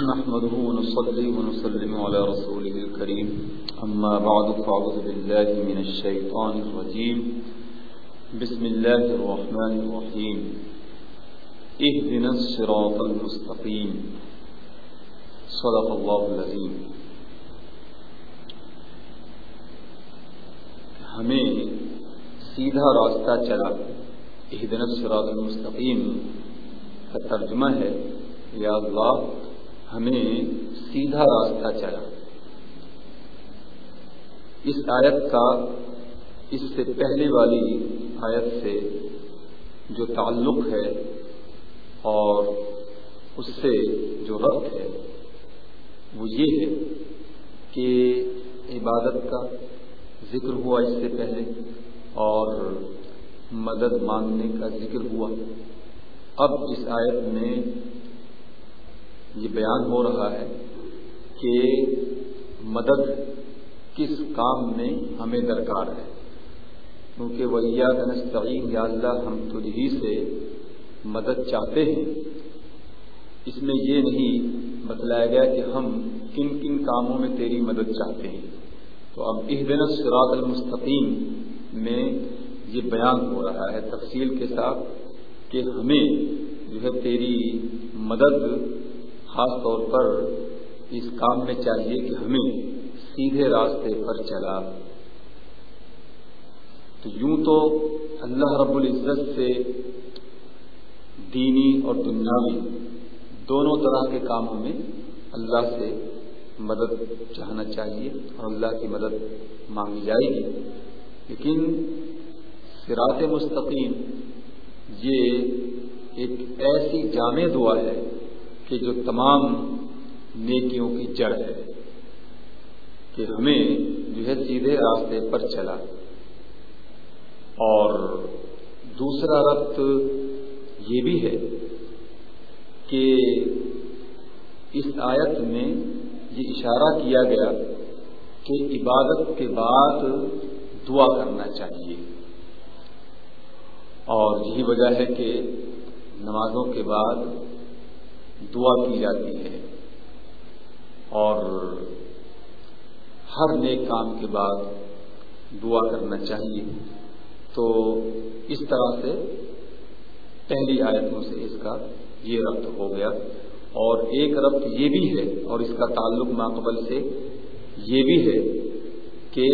نحمده ونصلي ونسلم على رسوله الكريم. أما بعد، فأعوذ بالله من الشيطان الرجيم. بسم الله الرحمن الرحيم. اهدنا الصراط المستقيم. صدق الله العظيم. ہمیں سیدھا راستہ چلا. اہدن الصراط المستقیم کا ترجمہ ہے، یا اللہ ہمیں سیدھا راستہ چلا۔ اس آیت کا اس سے پہلے والی آیت سے جو تعلق ہے اور اس سے جو ربط ہے، وہ یہ ہے کہ عبادت کا ذکر ہوا اس سے پہلے اور مدد مانگنے کا ذکر ہوا۔ اب اس آیت میں یہ بیان ہو رہا ہے کہ مدد کس کام میں ہمیں درکار ہے۔ کیونکہ ویا نستعین یا اللہ، ہم تجھی سے مدد چاہتے ہیں۔ اس میں یہ نہیں بتلایا گیا کہ ہم کن کن کاموں میں تیری مدد چاہتے ہیں۔ تو اب اس دن سراط المستقیم میں یہ بیان ہو رہا ہے تفصیل کے ساتھ کہ ہمیں جو ہے تیری مدد خاص طور پر اس کام میں چاہیے کہ ہمیں سیدھے راستے پر چلا۔ تو یوں تو اللہ رب العزت سے دینی اور دنیاوی دونوں طرح کے کاموں میں اللہ سے مدد چاہنا چاہیے اور اللہ کی مدد مانگی جائے گی۔ لیکن سرات مستقیم یہ ایک ایسی جامع دعا ہے کہ جو تمام نیکیوں کی جڑ ہے، کہ ہمیں جو ہے سیدھے راستے پر چلا۔ اور دوسرا ربط یہ بھی ہے کہ اس آیت میں یہ اشارہ کیا گیا کہ عبادت کے بعد دعا کرنا چاہیے۔ اور یہی وجہ ہے کہ نمازوں کے بعد دعا کی جاتی ہے اور ہر نیک کام کے بعد دعا کرنا چاہیے۔ تو اس طرح سے پہلی آیتوں سے اس کا یہ ربط ہو گیا۔ اور ایک ربط یہ بھی ہے اور اس کا تعلق ماقبل سے یہ بھی ہے کہ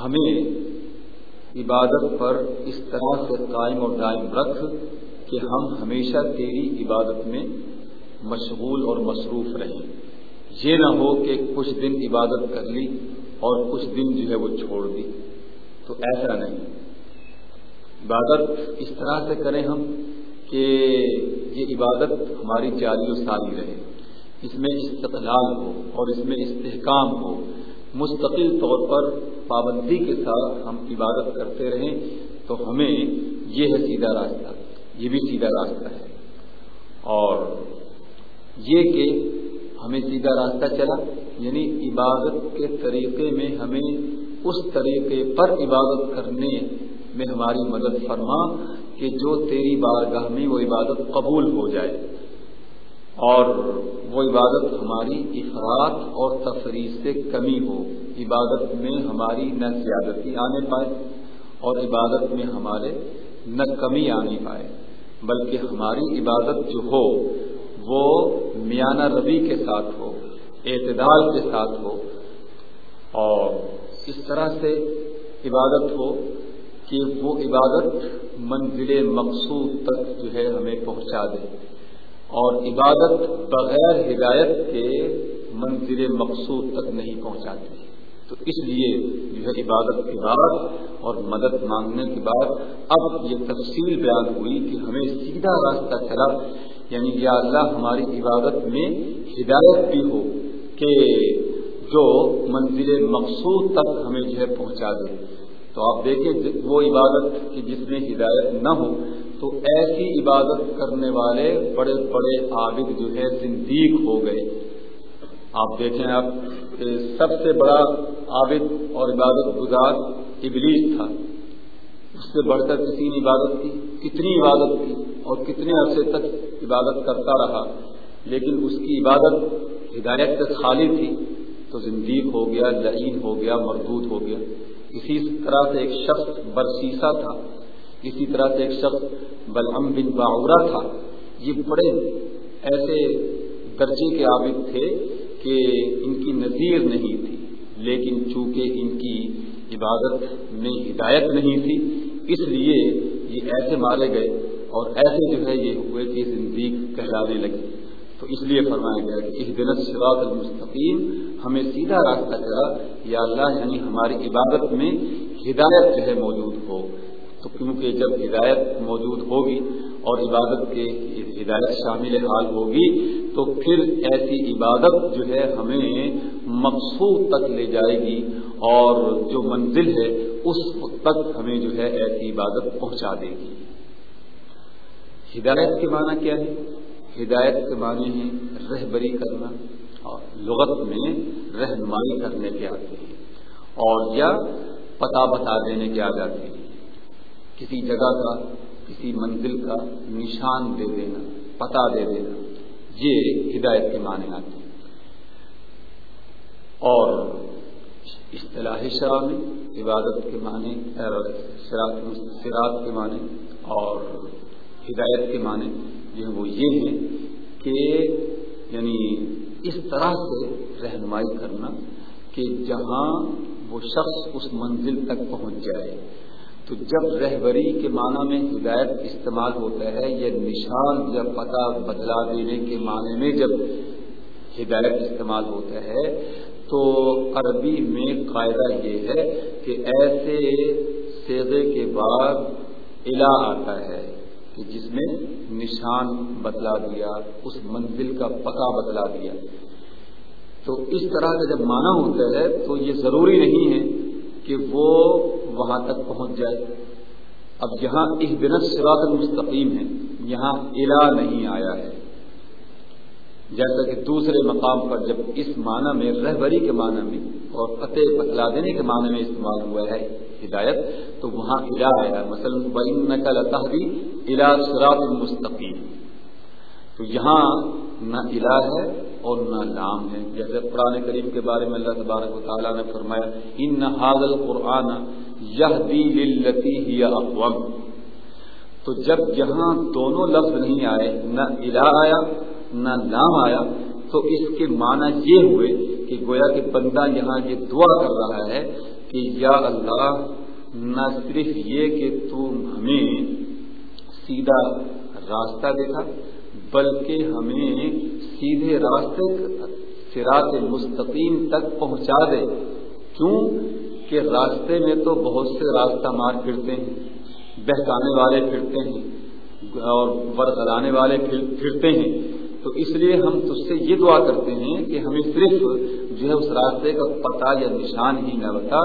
ہمیں عبادت پر اس طرح سے قائم اور دائم رکھ کہ ہم ہمیشہ تیری عبادت میں مشغول اور مصروف رہیں۔ یہ نہ ہو کہ کچھ دن عبادت کر لی اور کچھ دن جو ہے وہ چھوڑ دی۔ تو ایسا نہیں۔ عبادت اس طرح سے کریں ہم کہ یہ عبادت ہماری جاری و ساری رہے۔ اس میں استقلال ہو اور اس میں استحکام ہو۔ مستقل طور پر پابندی کے ساتھ ہم عبادت کرتے رہیں تو ہمیں یہ ہے سیدھا راستہ۔ یہ بھی سیدھا راستہ ہے۔ اور یہ کہ ہمیں سیدھا راستہ چلا یعنی عبادت کے طریقے میں ہمیں اس طریقے پر عبادت کرنے میں ہماری مدد فرما کہ جو تیری بارگاہ میں وہ عبادت قبول ہو جائے۔ اور وہ عبادت ہماری افراد اور تفریح سے کمی ہو۔ عبادت میں ہماری نہ زیادتی آنے پائے اور عبادت میں ہمارے نہ کمی آنے پائے۔ بلکہ ہماری عبادت جو ہو، وہ میانہ ربی کے ساتھ ہو، اعتدال کے ساتھ ہو۔ اور اس طرح سے عبادت ہو کہ وہ عبادت منزل مقصود تک جو ہے ہمیں پہنچا دے۔ اور عبادت بغیر ہدایت کے منزل مقصود تک نہیں پہنچاتی۔ تو اس لیے جو ہے عبادت کے بعد اور مدد مانگنے کے بعد اب یہ تفصیل بیان ہوئی کہ ہمیں سیدھا راستہ چلا یعنی یا اللہ ہماری عبادت میں ہدایت بھی ہو کہ جو منزل مقصود تک ہمیں جو ہے پہنچا دے۔ تو آپ دیکھیں وہ عبادت کی جس میں ہدایت نہ ہو، تو ایسی عبادت کرنے والے بڑے بڑے عابد جو ہے زندیق ہو گئے۔ آپ دیکھیں آپ سب سے بڑا عابد اور عبادت گزار ابلیس تھا۔ اس سے بڑھ کر کسی نے عبادت کی، کتنی عبادت کی اور کتنے عرصے تک عبادت کرتا رہا۔ لیکن اس کی عبادت ہدایت سے خالی تھی۔ تو زندگی ہو گیا، لعین ہو گیا، مردود ہو گیا۔ اسی طرح سے ایک شخص برسیسا تھا۔ اسی طرح سے ایک شخص بلحم بن باورا تھا۔ یہ بڑے ایسے درجے کے عابد تھے کہ ان کی نظیر نہیں لیکن چونکہ ان کی عبادت میں ہدایت نہیں تھی، اس لیے یہ ایسے مارے گئے اور ایسے جو ہے یہ ہوئے کہ زندگی کہلانے لگی۔ تو اس لیے فرمایا گیا کہ اس دن سراط المستقیم، ہمیں سیدھا راستہ چلا۔ یا اللہ یعنی ہماری عبادت میں ہدایت جو ہے موجود ہو۔ تو کیونکہ جب ہدایت موجود ہوگی اور عبادت کے ہدایت شامل حال ہوگی، تو پھر ایسی عبادت جو ہے ہمیں مقصود تک لے جائے گی اور جو منزل ہے، اس تک ہمیں جو ہے ایسی عبادت پہنچا دے گی۔ ہدایت کے معنی کیا ہے؟ ہدایت کے معنی ہے رہبری کرنا اور لغت میں رہنمائی کرنے کے آتے ہیں اور یا پتا بتا دینے کے آ جاتے ہیں۔ کسی جگہ کا کسی منزل کا نشان دے دینا پتا دے دینا، یہ ہدایت کے معنی آتے ہیں۔ اور اصطلاح شرح میں عبادت کے معنی سراط کے معنی، اور ہدایت کے معنی جو وہ یہ ہیں کہ یعنی اس طرح سے رہنمائی کرنا کہ جہاں وہ شخص اس منزل تک پہنچ جائے۔ تو جب رہبری کے معنی میں ہدایت استعمال ہوتا ہے یا نشان یا پتہ بدلا دینے کے معنی میں جب ہدایت استعمال ہوتا ہے، تو عربی میں قاعدہ یہ ہے کہ ایسے سیدے کے بعد علا آتا ہے کہ جس میں نشان بدلا دیا، اس منزل کا پتہ بدلا دیا۔ تو اس طرح کا جب معنی ہوتا ہے، تو یہ ضروری نہیں ہے کہ وہ وہاں تک پہنچ جائے۔ اب یہاں ایک دن سراط المستقیم ہے۔ یہاں الا نہیں آیا ہے۔ جیسا کہ دوسرے مقام پر جب اس معنی میں رہبری کے معنی میں اور فتح بتلا دینے کے معنی میں استعمال ہوا ہے ہدایت، تو وہاں الا آیا ہے۔ مثلاً بین نقل تحری الا سراط المستقیم تو یہاں نہ الہ ہے اور نہ لام ہے جیسے قرآن کریم کے بارے میں اللہ تبارک و تعالیٰ نے فرمایا، ان نہ حاضل قرآن یہ دلتی ہی اقوام تو جب یہاں دونوں لفظ نہیں آئے، نہ الہ آیا، نہ لام آیا، تو اس کے معنی یہ ہوئے کہ گویا کہ بندہ یہاں یہ دعا کر رہا ہے کہ یا اللہ، نہ صرف یہ کہ تم ہمیں سیدھا راستہ دیکھا، بلکہ ہمیں سیدھے راستے سراط مستقیم تک پہنچا دے۔ کیوں؟ کہ راستے میں تو بہت سے راستہ مار پھرتے ہیں، بہکانے والے پھرتے ہیں اور برتلانے والے پھرتے ہیں۔ تو اس لیے ہم تج سے یہ دعا کرتے ہیں کہ ہمیں صرف جو ہے اس راستے کا پتہ یا نشان ہی نہ بتا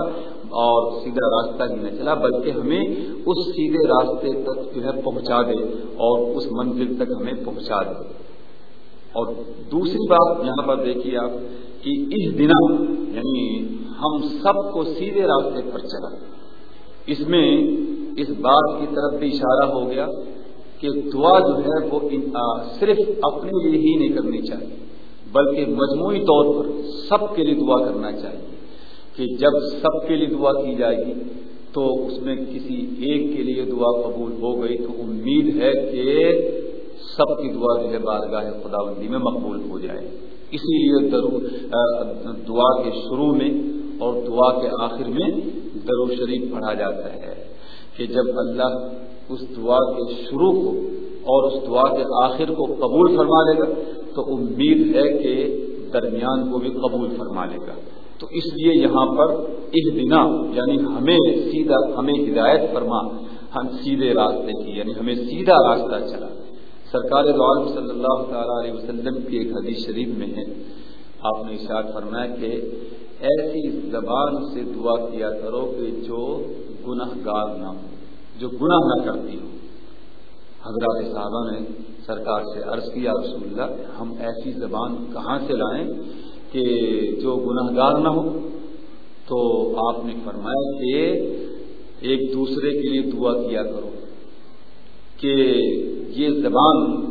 اور سیدھا راستہ ہی نہ چلا، بلکہ ہمیں اس سیدھے راستے تک جو ہے پہنچا دے اور اس منزل تک ہمیں پہنچا دے۔ اور دوسری بات یہاں پر دیکھیے آپ کہ اس دن یعنی ہم سب کو سیدھے راستے پر چلا۔ اس میں اس بات کی طرف بھی اشارہ ہو گیا کہ دعا جو ہے وہ صرف اپنے لیے ہی نہیں کرنی چاہیے، بلکہ مجموعی طور پر سب کے لیے دعا کرنا چاہیے کہ جب سب کے لیے دعا کی جائے گی تو اس میں کسی ایک کے لیے دعا قبول ہو گئی تو امید ہے کہ سب کی دعا جو ہے بارگاہ خدا بندی میں مقبول ہو جائے۔ اسی لیے دعا کے شروع میں اور دعا کے آخر میں درو شریف پڑھا جاتا ہے کہ جب اللہ اس دعا کے شروع کو اور اس دعا کے آخر کو قبول فرما لے گا، تو امید ہے کہ درمیان کو بھی قبول فرما لے گا۔ تو اس لیے یہاں پر اس بنا یعنی ہمیں سیدھا، ہمیں ہدایت فرما، ہم سیدھے راستے کی یعنی ہمیں سیدھا راستہ چلا۔ سرکار دعالم صلی اللہ تعالی علیہ وسلم کی ایک حدیث شریف میں ہے۔ آپ نے اشاعت فرمایا کہ ایسی زبان سے دعا کیا کرو کہ جو گناہ گار نہ ہو، جو گناہ نہ کرتی ہو۔ حضرات صاحبہ نے سرکار سے عرض کیا، رسول اللہ، ہم ایسی زبان کہاں سے لائیں کہ جو گناہ گار نہ ہو؟ تو آپ نے فرمایا کہ ایک دوسرے کے لیے دعا کیا کرو کہ یہ زبان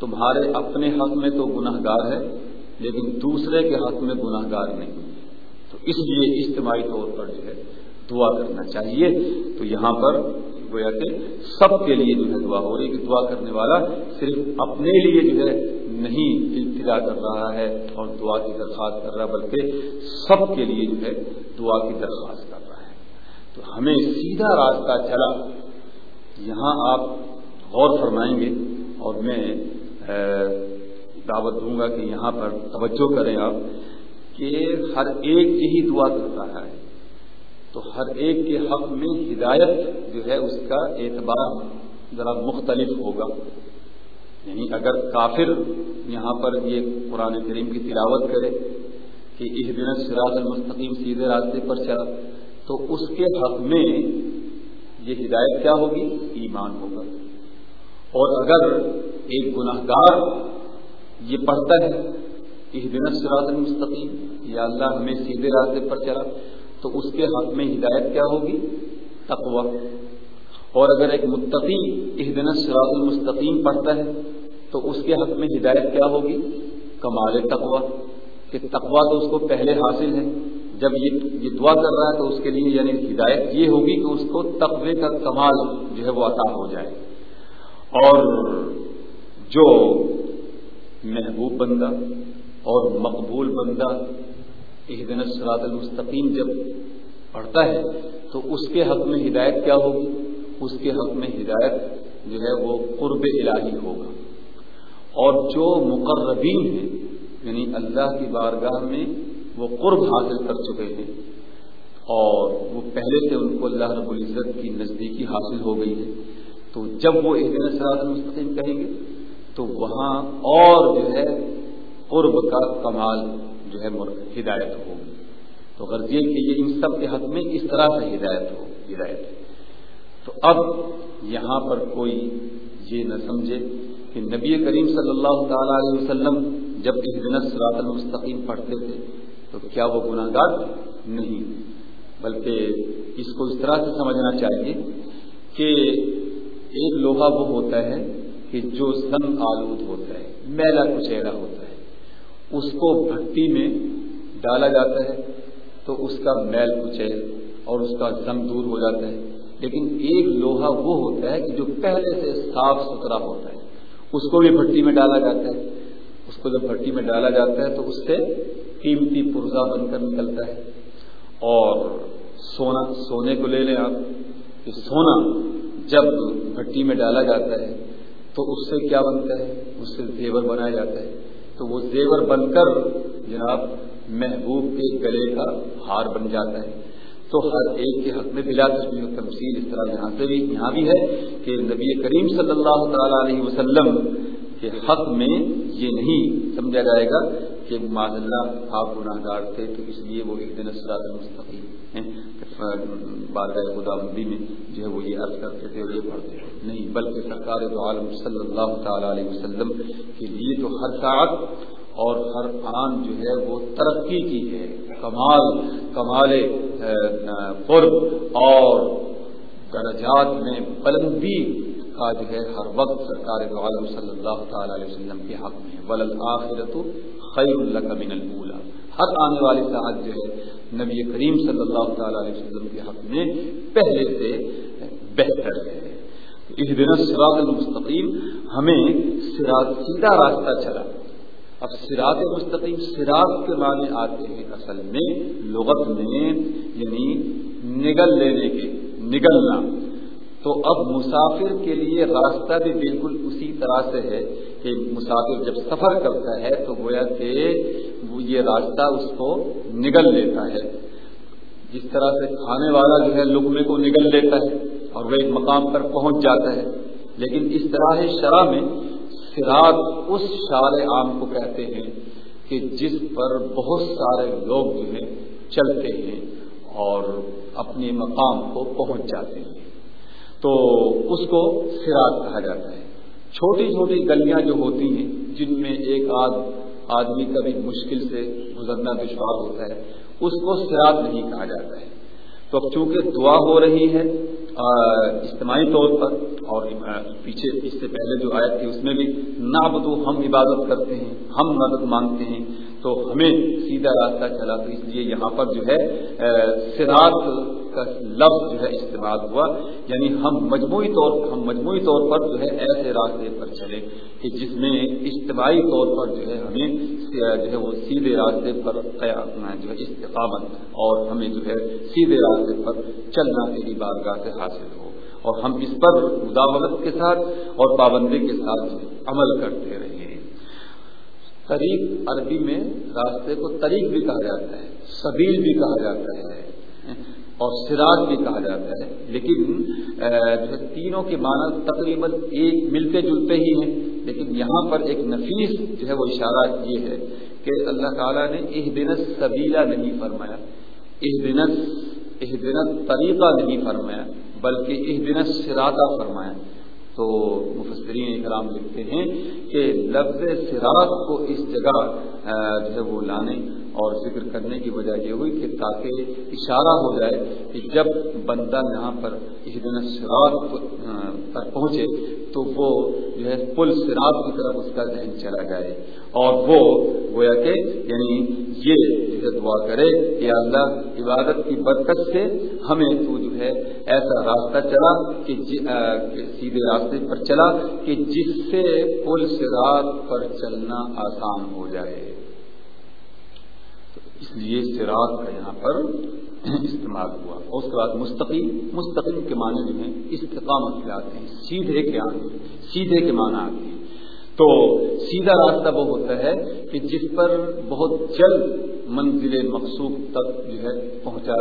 تمہارے اپنے حق میں تو گناہ گار ہے، لیکن دوسرے کے حق میں گناہ گار نہیں۔ تو اس لیے اجتماعی طور پر جو ہے دعا کرنا چاہیے۔ تو یہاں پر گویا کہ سب کے لیے جو ہے دعا ہو رہی کہ دعا کرنے والا صرف اپنے لیے جو ہے نہیں التجا کر رہا ہے اور دعا کی درخواست کر رہا ہے، بلکہ سب کے لیے جو ہے دعا کی درخواست کر رہا ہے۔ تو ہمیں سیدھا راستہ چلا۔ یہاں آپ غور فرمائیں گے اور میں دعوت دوں گا کہ یہاں پر توجہ کریں آپ کہ ہر ایک یہی دعا کر رہا ہے۔ تو ہر ایک کے حق میں ہدایت جو ہے اس کا اعتبار ذرا مختلف ہوگا۔ یعنی اگر کافر یہاں پر یہ قرآن کریم کی تلاوت کرے کہ اس دن سراج المستقیم سیدھے راستے پر چلا، تو اس کے حق میں یہ ہدایت کیا ہوگی؟ ایمان ہوگا۔ اور اگر ایک گناہ گار یہ پڑھتا ہے اس دن سراج المستقیم، یا اللہ ہمیں سیدھے راستے پر چلا، تو اس کے حق میں ہدایت کیا ہوگی؟ تقوا اور اگر ایک متقی اس دن سراط المستقیم پڑھتا ہے، تو اس کے حق میں ہدایت کیا ہوگی؟ کمال تقوا کہ تقوا تو اس کو پہلے حاصل ہے۔ جب یہ یہ دعا کر رہا ہے، تو اس کے لیے یعنی ہدایت یہ ہوگی کہ اس کو تقوی کا کمال جو ہے وہ عطا ہو جائے۔ اور جو محبوب بندہ اور مقبول بندہ ایک دن سرات المستقیم جب پڑھتا ہے تو اس کے حق میں ہدایت کیا ہوگی؟ اس کے حق میں ہدایت جو ہے وہ قرب الہی ہوگا۔ اور جو مقربین ہیں یعنی اللہ کی بارگاہ میں وہ قرب حاصل کر چکے ہیں اور وہ پہلے سے ان کو اللہ رب العزت کی نزدیکی حاصل ہو گئی ہے تو جب وہ ایک دن سرات المستقیم کہیں گے، تو وہاں اور جو ہے قرب کا کمال جو ہے ہدایت ہوگی۔ تو غرض یہ کہ یہ ان سب کے حق میں اس طرح سے ہدایت ہو، ہدایت۔ تو اب یہاں پر کوئی یہ نہ سمجھے کہ نبی کریم صلی اللہ تعالی علیہ وسلم جب اس دن سرات المستقیم پڑھتے تھے، تو کیا وہ گناہ گار نہیں، بلکہ اس کو اس طرح سے سمجھنا چاہیے کہ ایک لوہا وہ ہوتا ہے کہ جو زنگ آلود ہوتا ہے، میلا کچیلا ہوتا ہے۔ اس کو بھٹی میں ڈالا جاتا ہے تو اس کا میل کچیل اور اس کا زم دور ہو جاتا ہے۔ لیکن ایک لوہا وہ ہوتا ہے کہ جو پہلے سے صاف ستھرا ہوتا ہے۔ اس کو بھی بھٹی میں ڈالا جاتا ہے۔ اس کو جب بھٹی میں ڈالا جاتا ہے تو اس سے قیمتی پرزا بن کر نکلتا ہے۔ اور سونا، سونے کو لے لیں آپ۔ کہ سونا جب بھٹی میں ڈالا جاتا ہے، تو اس سے کیا بنتا ہے؟ اس سے زیور بنایا جاتا ہے۔ تو وہ زیور بن کر جناب محبوب کے گلے کا ہار بن جاتا ہے۔ تو ہر ایک کے حق میں بلا تشمیل و تمثیل اس طرح یہاں سے بھی، یہاں بھی ہے کہ نبی کریم صلی اللہ تعالی علیہ وسلم کے حق میں یہ نہیں سمجھا جائے گا کہ معذ اللہ آپ گناہ گار تھے تو اس لیے وہ ایک دن اسرات مستقیم بارگاہ خدا بندی میں جو ہے وہ یہ عرض کرتے تھے اور یہ پڑھتے تھے۔ نہیں، بلکہ سرکار دو عالم صلی اللہ تعالی علیہ وسلم کے لیے تو ہر ساتھ اور ہر آن جو ہے وہ ترقی کی ہے۔ کمال کمال قرب اور درجات میں بلندی کا جو ہے ہر وقت سرکار دو عالم صلی اللہ تعالی علیہ وسلم کے حق میں ولل آخرت خیر اللہ کا من البولا ہر آنے والی ساتھ جو ہے، نبی کریم صلی اللہ تعالی علیہ وسلم کے حق میں پہلے سے بہتر ہے۔ اس دن سراط المستقیم ہمیں سراط سیدھا راستہ چلا۔ اب سراط مستقیم سراط کے معنی آتے ہیں اصل میں لغت میں یعنی نگل لینے کے، نگلنا۔ تو اب مسافر کے لیے راستہ بھی بالکل اسی طرح سے ہے کہ مسافر جب سفر کرتا ہے تو گویا کہ وہ یہ راستہ اس کو نگل لیتا ہے۔ جس طرح سے کھانے والا جو ہے لقمے کو نگل لیتا ہے اور وہ ایک مقام پر پہنچ جاتا ہے۔ لیکن اس طرح شرح میں سراط اس شار عام کو کہتے ہیں کہ جس پر بہت سارے لوگ جو ہے چلتے ہیں اور اپنے مقام کو پہنچ جاتے ہیں۔ تو اس کو سراط کہا جاتا ہے۔ چھوٹی چھوٹی گلیاں جو ہوتی ہیں، جن میں ایک آدھ آدمی کا بھی مشکل سے گزرنا دشوار ہوتا ہے، اس کو سراط نہیں کہا جاتا ہے۔ تو اب چونکہ دعا ہو رہی ہے اجتماعی طور پر، اور پیچھے، اس سے پہلے جو آیت تھی، اس میں بھی نابدو ہم عبادت کرتے ہیں، ہم مدد مانگتے ہیں، تو ہمیں سیدھا راستہ چلا۔ تو اس لیے یہاں پر جو ہے سراط کا لفظ جو ہے استعمال ہوا یعنی ہم مجموعی طور، ہم مجموعی طور پر جو ہے ایسے راستے پر چلے کہ جس میں اجتماعی طور پر جو ہے ہمیں جو ہے وہ سیدھے راستے پر جو ہے استقامت اور ہمیں جو ہے سیدھے راستے پر چلنا تیری بارگاہ سے حاصل ہو۔ اور ہم اس پر مداولت کے ساتھ اور پابندی کے ساتھ عمل کرتے رہے طریق عربی میں راستے کو طریق بھی کہا جاتا ہے، سبیل بھی کہا جاتا ہے۔ اور سراج بھی کہا جاتا ہے۔ لیکن تینوں کے معنی تقریباً ایک ملتے جلتے ہی ہیں۔ لیکن یہاں پر ایک نفیس جو ہے، وہ اشارہ یہ ہے کہ اللہ تعالیٰ نے اہ دن سبیلا نہیں فرمایا۔ اہ دن اہ دن طریقہ نہیں فرمایا، بلکہ اہ دن سراتا فرمایا۔ تو مفسرین اکرام لکھتے ہیں کہ لفظ سراط کو اس جگہ جو ہے وہ لانے اور ذکر کرنے کی وجہ یہ ہوئی کہ تاکہ اشارہ ہو جائے کہ جب بندہ یہاں پر اس دن سراط پر پہنچے تو وہ جو ہے پل سراط کی طرف اس کا ذہن چلا جائے اور وہ گویا کہ یعنی یہ جو ہے دعا کرے کہ اللہ عبادت کی برکت سے ہمیں تو جو ہے ایسا راستہ چلا کہ جی- سیدھے راستے پر چلا کہ جس سے پل سراط پر چلنا آسان ہو جائے۔ اس لیے سراط کا یہاں پر استعمال ہوا۔ اور اس کے بعد مستقیم مستقیم کے معنی جو ہیں، استقامت کے آتے ہیں، سیدھے کے آتے سیدھے کے معنی آتے ہیں۔ تو سیدھا راستہ وہ ہوتا ہے کہ جس پر بہت جلد منزل مقصود تک جو ہے پہنچا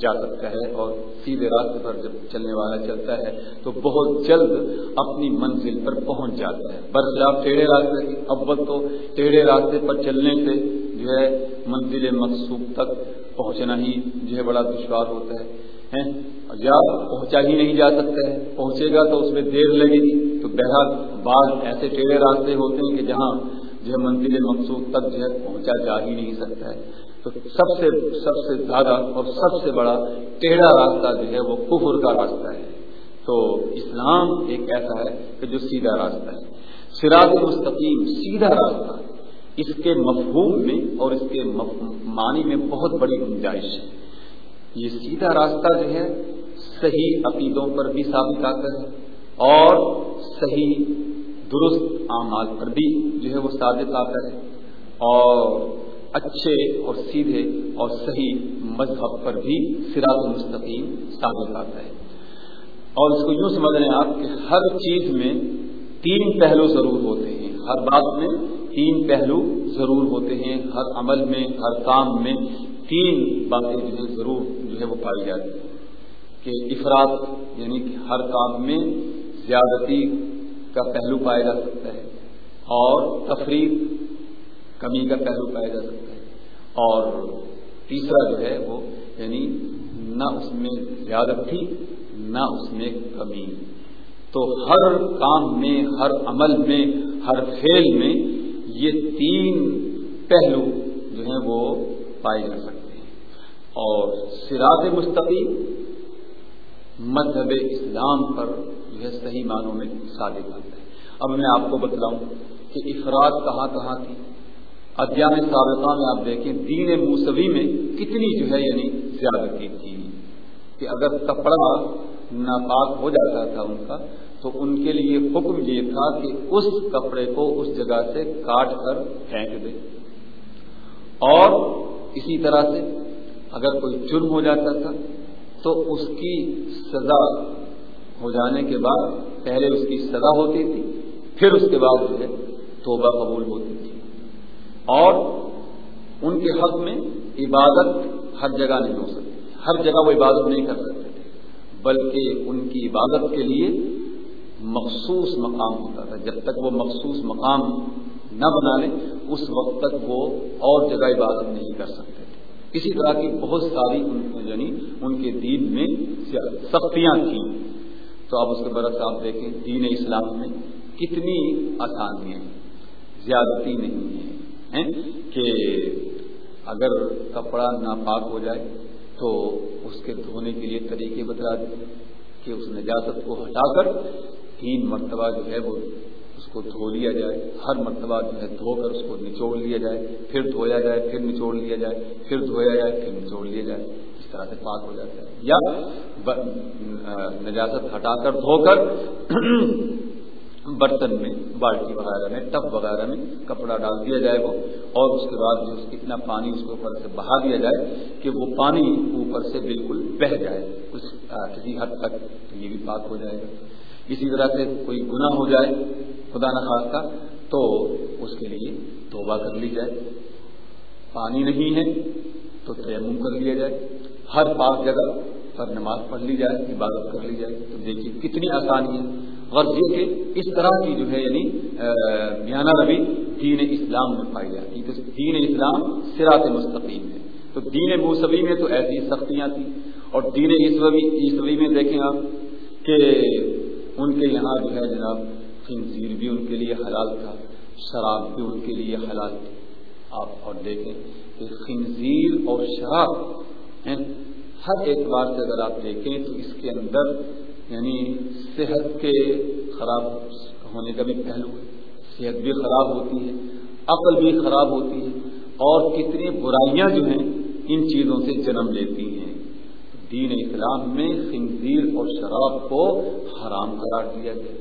جا سکتا ہے اور سیدھے راستے پر جب چلنے والا چلتا ہے تو بہت جلد اپنی منزل پر پہنچ جاتا ہے۔ برخلاف ٹیڑھے راستے کی اول تو ٹیڑھے راستے پر چلنے سے جو ہے منزل مقصود تک پہنچنا ہی جو ہے بڑا دشوار ہوتا ہے۔ یا پہنچا ہی نہیں جا سکتا ہے۔ پہنچے گا تو اس میں دیر لگے گی۔ تو بہرحال بعض ایسے ٹیڑھے راستے ہوتے ہیں کہ جہاں جو ہے منزل مقصود تک جو ہے پہنچا جا ہی نہیں سکتا ہے۔ تو سب سے سب سے زیادہ اور سب سے بڑا ٹیڑھا راستہ جو ہے وہ کفر کا راستہ ہے۔ تو اسلام ایک ایسا ہے کہ جو سیدھا راستہ ہے۔ سراج مستقیم سیدھا راستہ۔ اس کے مفہوم میں اور اس کے معنی میں بہت بڑی گنجائش ہے۔ یہ سیدھا راستہ جو ہے، صحیح عقیدوں پر بھی ثابت آتا ہے اور صحیح درست اعمال پر بھی جو ہے وہ ثابت آتا ہے اور اچھے اور سیدھے اور صحیح مذہب پر بھی سراط مستقیم ثابت آتا ہے۔ اور اس کو یوں سمجھ رہے ہیں آپ کہ ہر چیز میں تین پہلو ضرور ہوتے ہیں۔ ہر بات میں تین پہلو ضرور ہوتے ہیں۔ ہر عمل میں، ہر کام میں تین باتیں جو ہے ضرور جو ہے وہ پائی جاتی ہیں۔ کہ افراد یعنی کہ ہر کام میں زیادتی کا پہلو پایا جا سکتا ہے اور تفریح کمی کا پہلو پایا جا سکتا ہے۔ اور تیسرا جو ہے وہ یعنی نہ اس میں زیادتی نہ اس میں کمی۔ تو ہر کام میں، ہر عمل میں، ہر کھیل میں یہ تین پہلو جو ہیں وہ پائے جا سکتے ہیں۔ اور سراج مستقیم مذہب اسلام پر جو ہے صحیح معنوں میں صادق آتا ہے۔ اب میں آپ کو بتلاؤں کہ افراد کہاں کہاں تھی ادیان سابقہ میں آپ دیکھیں دین موسوی میں کتنی جو ہے یعنی زیادتی تھی کہ اگر کپڑا ناپاک ہو جاتا تھا ان کا تو ان کے لیے حکم یہ تھا کہ اس کپڑے کو اس جگہ سے کاٹ کر پھینک دے اور اسی طرح سے اگر کوئی جرم ہو جاتا تھا، تو اس کی سزا ہو جانے کے بعد پہلے اس کی سزا ہوتی تھی، پھر اس کے بعد جو ہے توبہ قبول ہوتی تھی۔ اور ان کے حق میں عبادت ہر جگہ نہیں ہو سکتی، ہر جگہ وہ عبادت نہیں کر سکتے تھے، بلکہ ان کی عبادت کے لیے مخصوص مقام ہوتا تھا۔ جب تک وہ مخصوص مقام نہ بنا لیں اس وقت تک وہ اور جگہ عبادت نہیں کر سکتے۔ تھے اسی طرح کی بہت ساری یعنی ان کے دین میں سختیاں تھیں۔ تو آپ اس کے برعکس آپ دیکھیں، دین اسلام میں کتنی آسانیاں زیادتی نہیں ہے کہ اگر کپڑا ناپاک ہو جائے تو اس کے دھونے کے لیے طریقے بتلا دیں کہ اس نجاست کو ہٹا کر تین مرتبہ جو ہے وہ اس کو دھو لیا جائے، ہر مرتبہ جو ہے دھو کر اس کو نچوڑ لیا جائے، پھر دھویا جائے، پھر نچوڑ لیا جائے، پھر دھویا جائے، پھر نچوڑ لیا جائے، اس طرح سے پاک ہو جاتا ہے۔ یا نجازت ہٹا کر دھو کر برتن میں، بالٹی وغیرہ میں، ٹب وغیرہ میں کپڑا ڈال دیا جائے وہ، اور اس کے بعد جو اتنا پانی اس کے اوپر سے بہا دیا جائے کہ وہ پانی اوپر سے بالکل بہ جائے، کچھ کسی حد تک یہ بھی پاک ہو جائے گا۔ اسی طرح سے کوئی گناہ ہو جائے خدا نخواستہ تو اس کے لیے توبہ کر لی جائے۔ پانی نہیں ہے، تو تیمم کر لیا جائے۔ ہر پاک جگہ پر نماز پڑھ لی جائے، عبادت کر لی جائے۔ تو دیکھیے کتنی آسانی ہے۔ اور یہ کہ اس طرح کی جو ہے یعنی میانہ روی دین اسلام میں پائی جاتی تو دین اسلام سرات مستقیم ہے۔ تو دین موسوی میں تو ایسی سختیاں تھیں۔ اور دین عیسوی عیسوی میں دیکھیں آپ کہ ان کے یہاں جو ہے جناب خنزیر بھی ان کے لیے حلال تھا، شراب بھی ان کے لیے حلال تھی۔ آپ اور دیکھیں کہ خنزیر اور شراب یعنی ہر اعتبار سے اگر آپ دیکھیں تو اس کے اندر یعنی صحت کے خراب ہونے کا بھی پہلو ہے۔ صحت بھی خراب ہوتی ہے، عقل بھی خراب ہوتی ہے، اور کتنی برائیاں جو ہیں ان چیزوں سے جنم لیتی ہیں۔ دین اسلام میں خنزیر اور شراب کو حرام قرار دیا گیا۔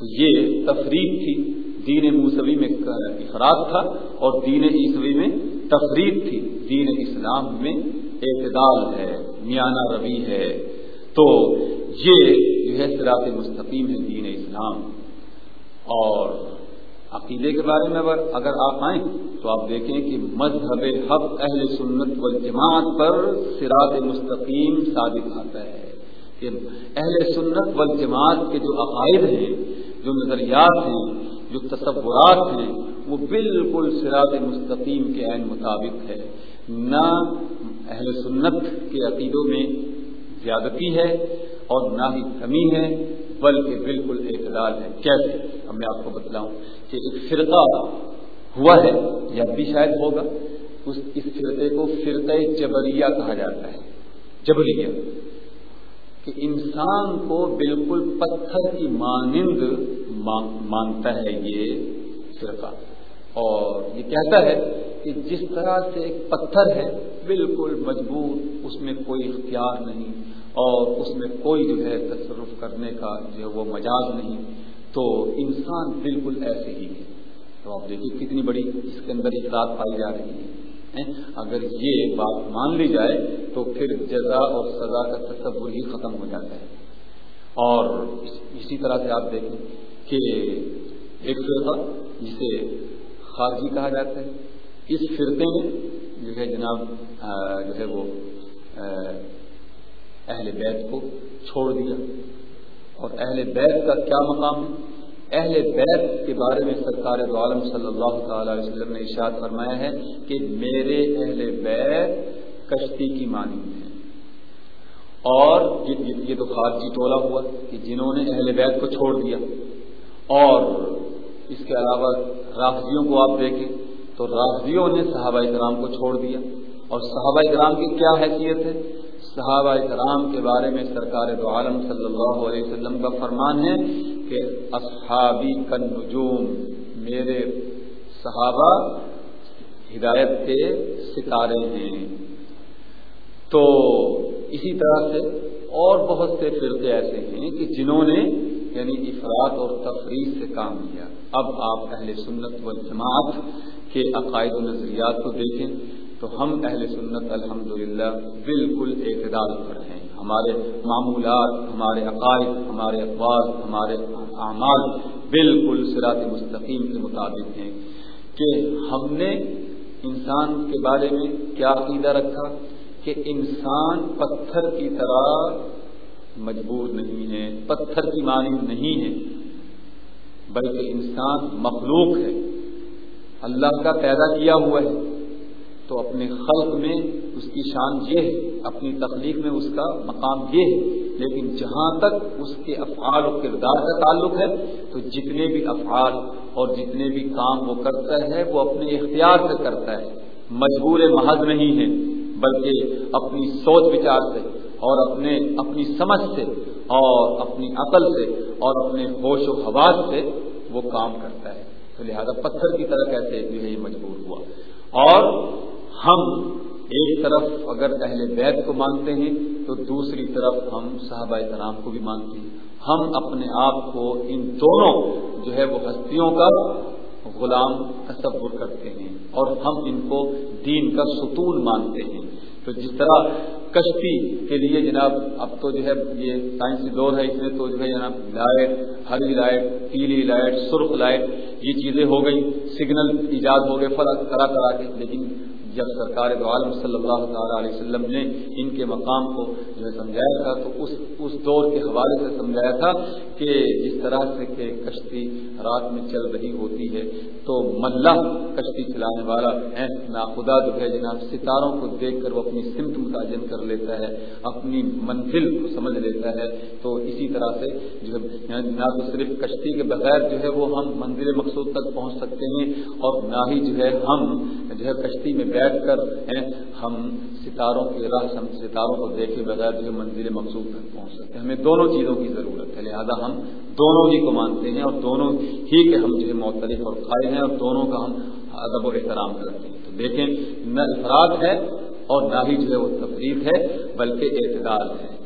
تو یہ تفریح تھی۔ دین موسوی میں افراد تھا اور دین عیسوی میں تفریح تھی۔ دین اسلام میں اعتدال ہے، میانہ روی ہے۔ تو یہ جو ہے سراط مستقیم ہے دین اسلام۔ اور عقیدے کے بارے میں اگر آپ آئیں تو آپ دیکھیں کہ مذہب حق، اہل سنت والجماعت پر سراط مستقیم ثابت آتا ہے کہ اہل سنت والجماعت کے جو عقائد ہیں جو نظریات ہیں، جو تصورات ہیں، وہ بالکل سراط مستقیم کے عین مطابق ہے۔ نہ اہل سنت کے عقیدوں میں زیادتی ہے اور نہ ہی کمی ہے، بلکہ بالکل اعتدال ہے۔ کیسے؟ اب میں آپ کو بتلاؤں کہ ایک فرقہ ہوا ہے، یا بھی شاید ہوگا، اس اس فرقے کو فرقہ جبریہ کہا جاتا ہے۔ جبریہ۔ کہ انسان کو بالکل پتھر کی مانند مانتا ہے یہ فرقہ اور یہ کہتا ہے کہ جس طرح سے ایک پتھر ہے، بالکل مضبوط، اس میں کوئی اختیار نہیں، اور اس میں کوئی جو ہے تصرف کرنے کا جو ہے وہ مجاز نہیں۔ تو انسان بالکل ایسے ہی ہے۔ تو آپ دیکھیے کتنی بڑی اس کے اندر اطلاع پائی جا رہی ہے۔ اگر یہ بات مان لی جائے تو پھر جزا اور سزا کا تصور ہی ختم ہو جاتا ہے۔ اور اسی طرح سے آپ دیکھیں کہ ایک فرقہ جسے خارجی کہا جاتا ہے، اس فرقے میں جو ہے جناب جو ہے وہ اہل بیت کو چھوڑ دیا۔ اور اہل بیت کا کیا مقام ہے؟ اہل بیت کے بارے میں سرکار عالم صلی اللہ تعالی علیہ وسلم نے ارشاد فرمایا ہے کہ میرے اہل بیت کشتی کی مانی ہے اور یہ تو خارجی ٹولہ ہوا کہ جنہوں نے اہل بیت کو چھوڑ دیا۔ اور اس کے علاوہ رافضیوں کو آپ دیکھیں تو رافضیوں نے صحابہ کرام کو چھوڑ دیا۔ اور صحابہ کرام کی کیا حیثیت ہے؟ صحابہ کرام کے بارے میں سرکار دو عالم صلی اللہ علیہ وسلم کا فرمان ہے کہ اصحابی کا نجوم میرے صحابہ ہدایت کے ستارے ہیں۔ تو اسی طرح سے اور بہت سے فرقے ایسے ہیں کہ جنہوں نے یعنی افراد اور تفریح سے کام کیا اب آپ اہل سنت و جماعت کے عقائد و نظریات کو دیکھیں تو ہم اہل سنت الحمدللہ بالکل اعتدال پر ہیں۔ ہمارے معمولات، ہمارے عقائد، ہمارے اقوال ہمارے اعمال بالکل سرات مستقیم کے مطابق ہیں کہ ہم نے انسان کے بارے میں کیا عقیدہ رکھا کہ انسان پتھر کی طرح مجبور نہیں ہے، پتھر کی مانند نہیں ہے، بلکہ انسان مخلوق ہے۔ اللہ کا پیدا کیا ہوا ہے تو اپنے خلق میں اس کی شان یہ ہے اپنی تخلیق میں اس کا مقام یہ ہے، لیکن جہاں تک اس کے افعال و کردار کا تعلق ہے، تو جتنے بھی افعال اور جتنے بھی کام وہ کرتا ہے، وہ اپنے اختیار سے کرتا ہے۔ مجبور محض نہیں ہے، بلکہ اپنی سوچ بچار سے اور اپنے، اپنی سمجھ سے اور اپنی عقل سے اور اپنے ہوش و حواس سے وہ کام کرتا ہے۔ تو لہذا پتھر کی طرح کیسے جو ہے یہ مجبور ہوا۔ اور ہم ایک طرف اگر اہل بیت کو مانتے ہیں تو دوسری طرف ہم صحابہ کرام کو بھی مانتے ہیں۔ ہم اپنے آپ کو ان دونوں جو ہے وہ ہستیوں کا غلام تصور کرتے ہیں اور ہم ان کو دین کا ستون مانتے ہیں۔ تو جس طرح کشتی کے لیے جناب اب تو جو ہے یہ سائنسی دور ہے اس میں تو جو ہے جناب لائٹ، ہری لائٹ، پیلی لائٹ، سرخ لائٹ یہ چیزیں ہو گئی، سگنل ایجاد ہو گئے فرق کرا کرا کے۔ لیکن جب سرکار دو عالم صلی اللہ تعالیٰ علیہ وسلم نے ان کے مقام کو جو ہے سمجھایا تھا، تو اس اس دور کے حوالے سے سمجھایا تھا کہ جس طرح سے کہ کشتی رات میں چل رہی ہوتی ہے، تو ملا کشتی چلانے والا ناخدا جو ہے جناب، ستاروں کو دیکھ کر وہ اپنی سمت متعین کر لیتا ہے، اپنی منزل کو سمجھ لیتا ہے۔ تو اسی طرح سے جو ہے، نہ تو صرف کشتی کے بغیر جو ہے وہ ہم منزل مقصود تک پہنچ سکتے ہیں اور نہ ہی جو ہے ہم جو ہے کشتی میں بیٹھ کر ہم ستاروں کے راہ ستاروں کو دیکھے بغیر جو ہے منزل مقصود تک پہنچ سکتے ہیں۔ ہمیں دونوں چیزوں کی ضرورت ہے، لہذا ہم دونوں ہی کو مانتے ہیں اور دونوں ہی کے ہم جو ہے مختلف اور قائل ہیں اور دونوں کا ہم ادب و احترام کرتے ہیں۔ تو دیکھیں، نہ افراد ہے اور نہ ہی جو ہے وہ تفریح ہے، بلکہ اعتدال ہے۔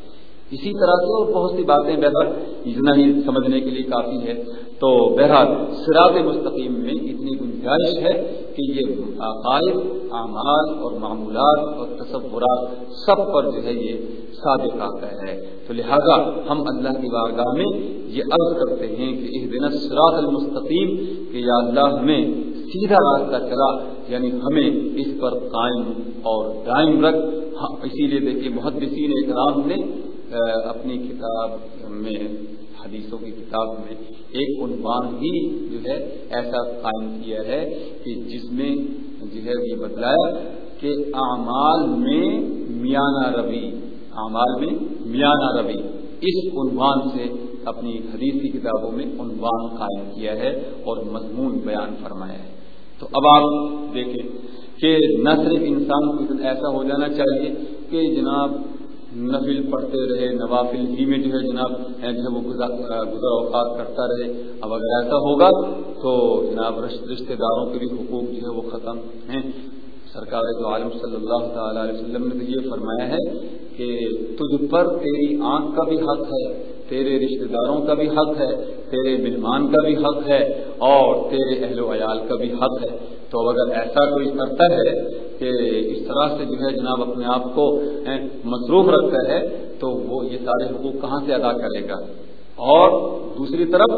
اسی طرح سے اور بہت سی باتیں بہرحال اتنا ہی سمجھنے کے لیے کافی ہے تو بہرحال سراط مستقیم میں اتنی گنجائش ہے کہ یہ عقائد، اعمال اور معمولات اور تصورات سب پر جو ہے یہ صادق آتا ہے۔ تو لہذا ہم اللہ کی بارگاہ میں یہ عرض کرتے ہیں کہ اس دن سراط المستقیم، کہ یا اللہ ہمیں سیدھا راستہ چلا یعنی ہمیں اس پر قائم اور دائم رکھ۔ ہاں، اسی لیے دیکھیے، محدثین اکرام نے اپنی کتاب میں حدیثوں کی کتاب میں ایک عنوان ہی جو ہے ایسا قائم کیا ہے کہ جس میں جو ہے یہ بتلایا کہ اعمال میں میانہ روی اعمال میں میانہ روی اس عنوان سے اپنی حدیث کی کتابوں میں عنوان قائم کیا ہے اور مضمون بیان فرمایا ہے۔ تو اب آپ دیکھیں کہ نہ صرف انسان کو ایسا ہو جانا چاہیے کہ جناب نفل پڑھتے رہے، نوافل ہی میں جو ہے جناب جو ہے، وہ گزر اوقات کرتا رہے۔ اب اگر ایسا ہوگا تو جناب رشتے داروں کے بھی حقوق جو ہے وہ ختم ہیں۔ سرکار جو عالم صلی اللہ تعالی علیہ وسلم نے تو یہ فرمایا ہے کہ تجھ پر تیری آنکھ کا بھی حق ہے، تیرے رشتے داروں کا بھی حق ہے، تیرے مہمان کا بھی حق ہے اور تیرے اہل و عیال کا بھی حق ہے۔ تو اگر ایسا کوئی کرتا ہے کہ اس طرح سے جو ہے جناب اپنے آپ کو مصروف رکھتا ہے، تو وہ یہ سارے حقوق کہاں سے ادا کرے گا؟ اور دوسری طرف،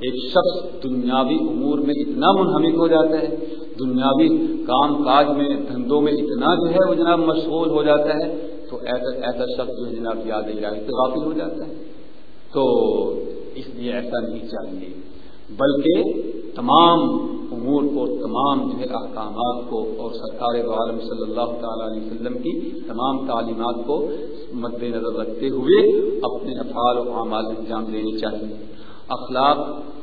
ایک شخص دنیاوی امور میں اتنا منہمک ہو جاتا ہے، دنیاوی کام کاج میں، دھندوں میں اتنا جو ہے وہ جناب مشغول ہو جاتا ہے، تو ایسا ایسا شخص جو ہے جناب یاد سے غافل ہو جاتا ہے۔ تو اس لیے ایسا نہیں چاہیے، بلکہ تمام امور کو، تمام جو ہے احکامات کو اور سرکار عالم صلی اللہ تعالی علیہ وسلم کی تمام تعلیمات کو مد نظر رکھتے ہوئے اپنے افعال و اعمال انجام دینے چاہیے۔ اخلاق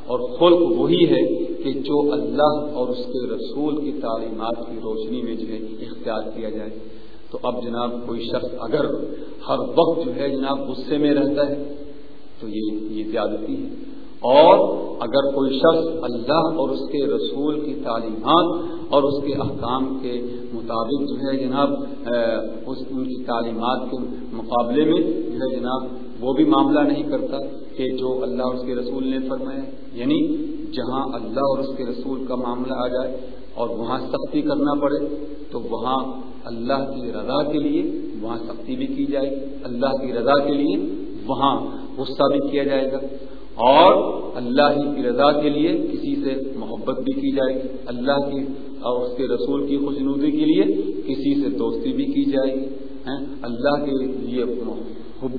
اور خلق وہی ہے کہ جو اللہ اور اس کے رسول کی تعلیمات کی روشنی میں جو ہے اختیار کیا جائے۔ تو اب جناب کوئی شخص اگر ہر وقت جو ہے جناب غصے میں رہتا ہے تو یہ یہ زیادتی ہے۔ اور اگر کوئی شخص اللہ اور اس کے رسول کی تعلیمات اور اس کے احکام کے مطابق جو ہے جناب اس، ان کی تعلیمات کے مقابلے میں جو ہے جناب، وہ بھی معاملہ نہیں کرتا کہ جو اللہ اور اس کے رسول نے فرمایا یعنی جہاں اللہ اور اس کے رسول کا معاملہ آ جائے اور وہاں سختی کرنا پڑے، تو وہاں اللہ کی رضا کے لیے وہاں سختی بھی کی جائے، اللہ کی رضا کے لیے وہاں غصہ بھی کیا جائے گا۔ اور اللہ ہی کی رضا کے لیے کسی سے محبت بھی کی جائے گی۔ اللہ کی اور اس کے رسول کی خوشنودی کے لیے کسی سے دوستی بھی کی جائے گی۔ اللہ کے لیے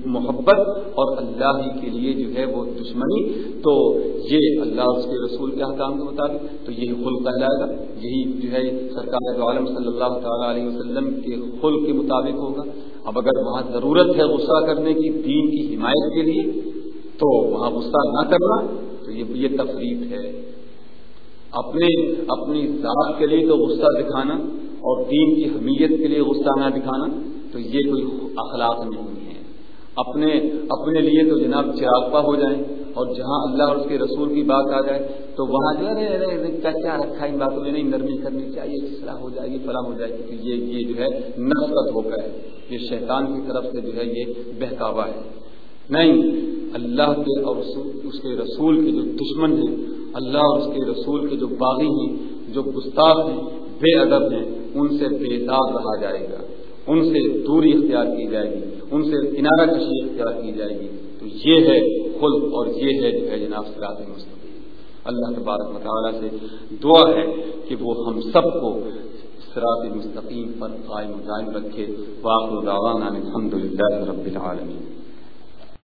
محبت اور اللہ ہی کے لیے جو ہے وہ دشمنی۔ تو یہ اللہ اس کے رسول کے حکام کے مطابق تو یہی خلق کہلائے گا یہی جو ہے سرکار عالم صلی اللہ تعالیٰ علیہ وسلم کے خلق کے مطابق ہوگا۔ اب اگر وہاں ضرورت ہے غصہ کرنے کی، دین کی حمایت کے لیے تو وہاں غصہ نہ کرنا تو یہ یہ تفریح ہے۔ اپنے، اپنی ذات کے لیے تو غصہ دکھانا اور دین کی حمیت کے لیے غصہ نہ دکھانا تو یہ کوئی اخلاق نہیں ہے۔ اپنے اپنے لیے تو جناب چراغپا ہو جائیں اور جہاں اللہ اور اس کے رسول کی بات آ جائے تو وہاں جو ہے کیا کیا رکھا، ان باتوں میں نہیں، نرمی کرنی چاہیے اصلاح ہو جائے گی فلاں ہو جائے۔ گی کیونکہ یہ یہ جو ہے، نفرت ہو گئے یہ شیطان کی طرف سے جو ہے، یہ بہکاوا ہے۔ نہیں اللہ کے اور اس کے رسول کے جو دشمن ہیں، اللہ اور اس کے رسول کے جو باغی ہیں، جو گستاخ ہیں، بے ادب ہیں، ان سے بیدار رہا جائے گا۔ ان سے دوری اختیار کی جائے گی۔ ان سے کنارہ کشی اختیار کی جائے گی۔ تو یہ ہے خلق اور یہ ہے جو ہے جناب سرات مستقیم اللہ تبارک مطالعہ سے دعا ہے کہ وہ ہم سب کو سرات مستقیم پر قائم دائم رکھے۔ واقع الحمد للہ رب العالمین۔